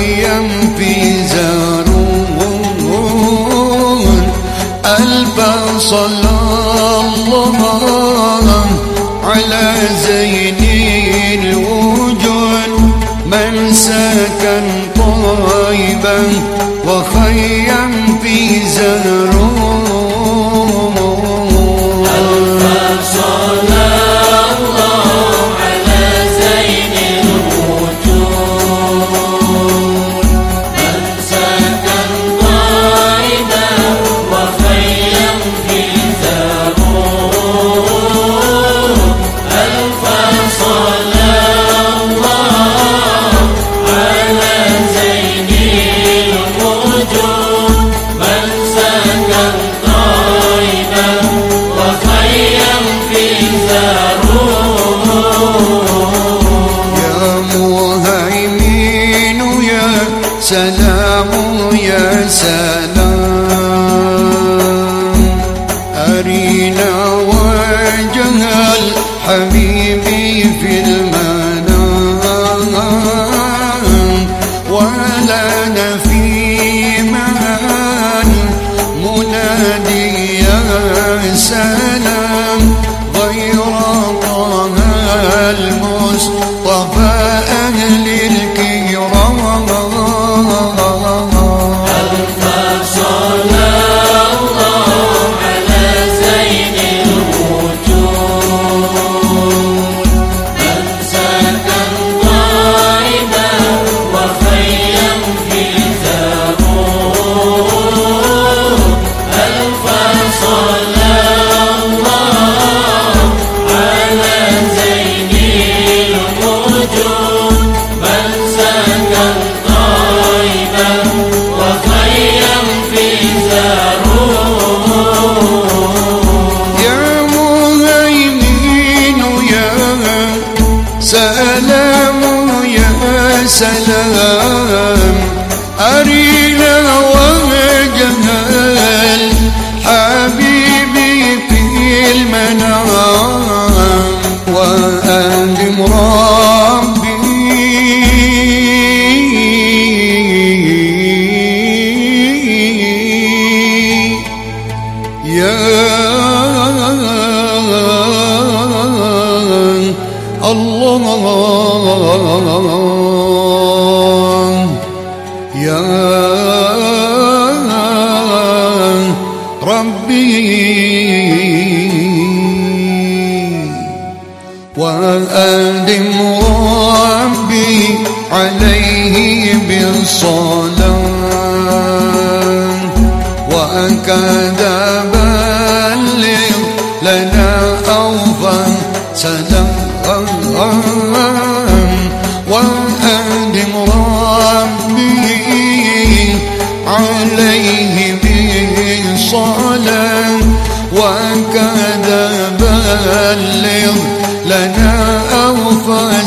وخيم في زارون ألف صلى الله على زين الوجود من طيبا سلام يا سلام أرينا وجه الحبيب في المنام الله. وأدم ربي. عليه بالصلاة. وأكد بلغ لنا أوفى سلام. وأدم ربي عليه بالصلاة وأكد بلغ لنا أوفى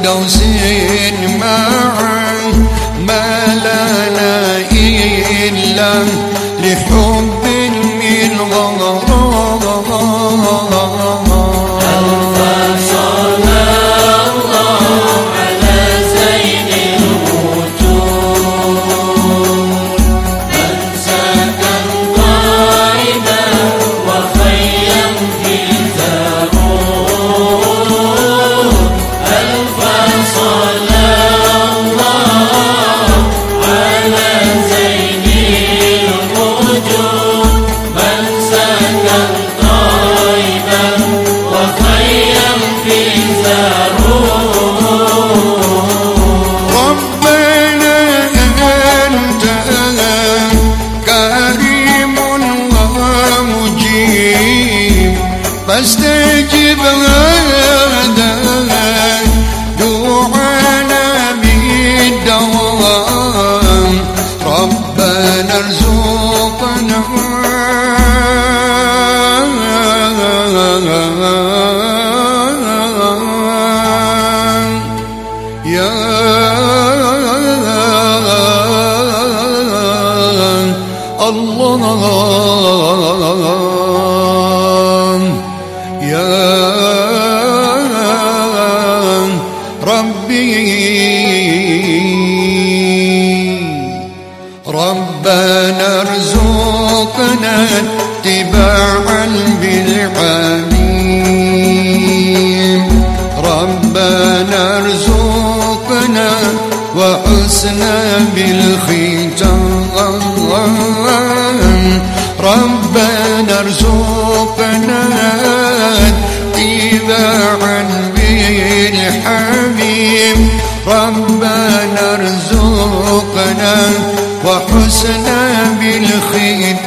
بفردوس معان ما لنا إلا لحب فاستجب هذا ارزقنا اتباعا بالحبيب ربنا وحسنا بالختام. ربنا ارزقنا اتباعا بالحبيب ربنا ارزقنا وحسنا بالختام